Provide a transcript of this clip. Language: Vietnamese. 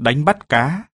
đánh bắt cá.